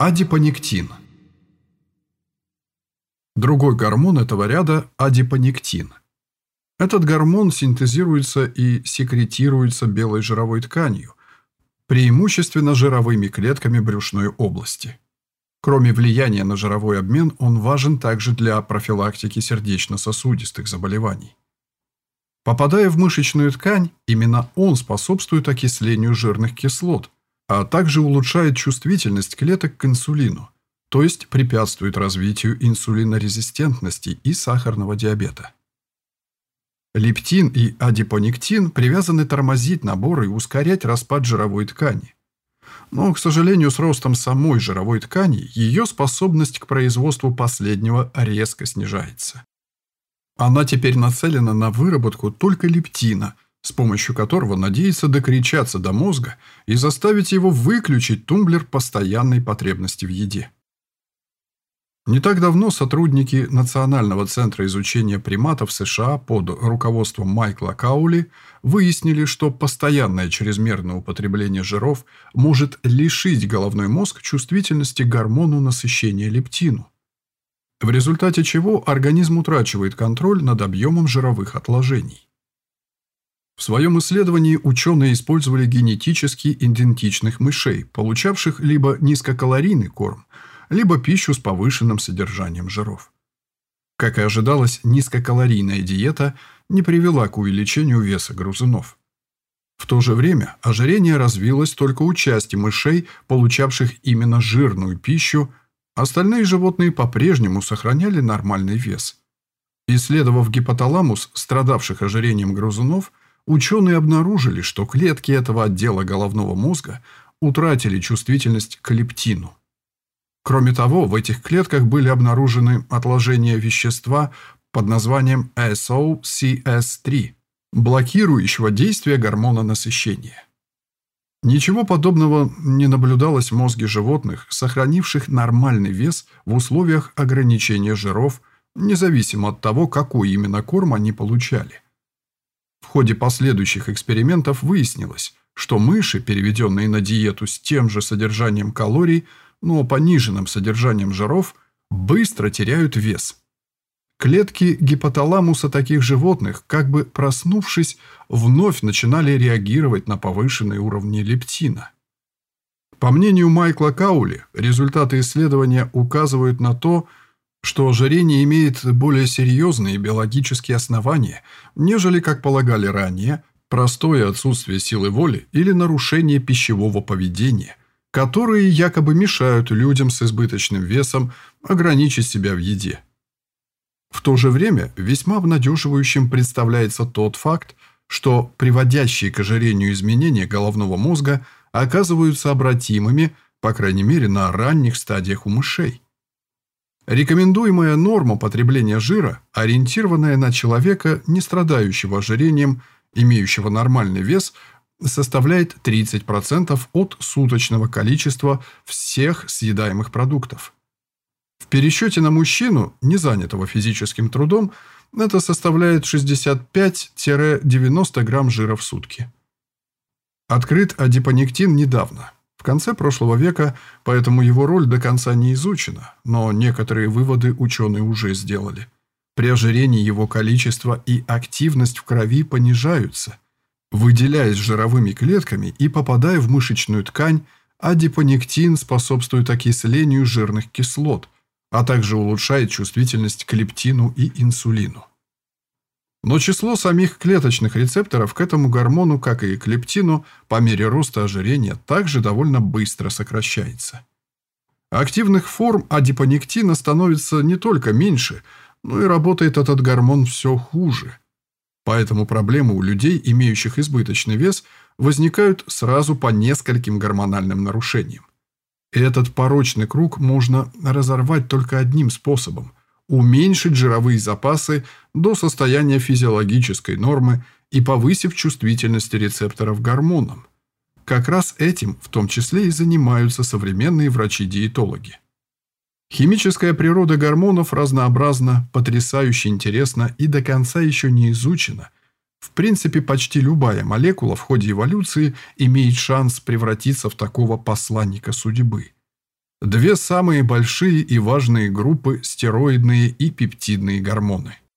Адипонектин. Другой гормон этого ряда – адипонектин. Этот гормон синтезируется и секретируется белой жировой тканью, преимущественно жировыми клетками брюшной области. Кроме влияния на жировой обмен, он важен также для профилактики сердечно-сосудистых заболеваний. Попадая в мышечную ткань, именно он способствует окислению жирных кислот – а также улучшает чувствительность клеток к инсулину, то есть препятствует развитию инсулинорезистентности и сахарного диабета. Лептин и адипонектин привязаны тормозить набор и ускорять распад жировой ткани. Но, к сожалению, с ростом самой жировой ткани ее способность к производству последнего резко снижается. Она теперь нацелена на выработку только лептина – с помощью которого надеется докричаться до мозга и заставить его выключить тумблер постоянной потребности в еде. Не так давно сотрудники Национального центра изучения приматов США под руководством Майкла Каули выяснили, что постоянное чрезмерное употребление жиров может лишить головной мозг чувствительности к гормону насыщения лептину, в результате чего организм утрачивает контроль над объемом жировых отложений. В своем исследовании ученые использовали генетически идентичных мышей, получавших либо низкокалорийный корм, либо пищу с повышенным содержанием жиров. Как и ожидалось, низкокалорийная диета не привела к увеличению веса грызунов. В то же время ожирение развилось только у части мышей, получавших именно жирную пищу, остальные животные по-прежнему сохраняли нормальный вес. Исследовав гипоталамус страдавших ожирением грызунов, Ученые обнаружили, что клетки этого отдела головного мозга утратили чувствительность к лептину. Кроме того, в этих клетках были обнаружены отложения вещества под названием SOCS3, блокирующего действие гормона насыщения. Ничего подобного не наблюдалось в мозге животных, сохранивших нормальный вес в условиях ограничения жиров, независимо от того, какой именно корм они получали – в ходе последующих экспериментов выяснилось, что мыши, переведенные на диету с тем же содержанием калорий, но пониженным содержанием жиров, быстро теряют вес. Клетки гипоталамуса таких животных, как бы проснувшись, вновь начинали реагировать на повышенные уровни лептина. По мнению Майкла Каули, результаты исследования указывают на то, что ожирение имеет более серьезные биологические основания, нежели, как полагали ранее, простое отсутствие силы воли или нарушение пищевого поведения, которые якобы мешают людям с избыточным весом ограничить себя в еде. В то же время весьма обнадеживающим представляется тот факт, что приводящие к ожирению изменения головного мозга оказываются обратимыми, по крайней мере, на ранних стадиях у мышей. Рекомендуемая норма потребления жира, ориентированная на человека, не страдающего ожирением, имеющего нормальный вес, составляет 30% от суточного количества всех съедаемых продуктов. В пересчете на мужчину, не занятого физическим трудом, это составляет 65-90 грамм жира в сутки. Открыт адипонектин недавно – конце прошлого века, поэтому его роль до конца не изучена, но некоторые выводы ученые уже сделали. При ожирении его количество и активность в крови понижаются. Выделяясь жировыми клетками и попадая в мышечную ткань, адипонектин способствует окислению жирных кислот, а также улучшает чувствительность к лептину и инсулину. Но число самих клеточных рецепторов к этому гормону, как и к лептину, по мере роста ожирения также довольно быстро сокращается. Активных форм адипонектина становится не только меньше, но и работает этот гормон все хуже. Поэтому проблемы у людей, имеющих избыточный вес, возникают сразу по нескольким гормональным нарушениям. И этот порочный круг можно разорвать только одним способом уменьшить жировые запасы до состояния физиологической нормы и повысив чувствительность рецепторов гормонам. Как раз этим в том числе и занимаются современные врачи-диетологи. Химическая природа гормонов разнообразна, потрясающе интересна и до конца еще не изучена. В принципе, почти любая молекула в ходе эволюции имеет шанс превратиться в такого посланника судьбы – Две самые большие и важные группы – стероидные и пептидные гормоны –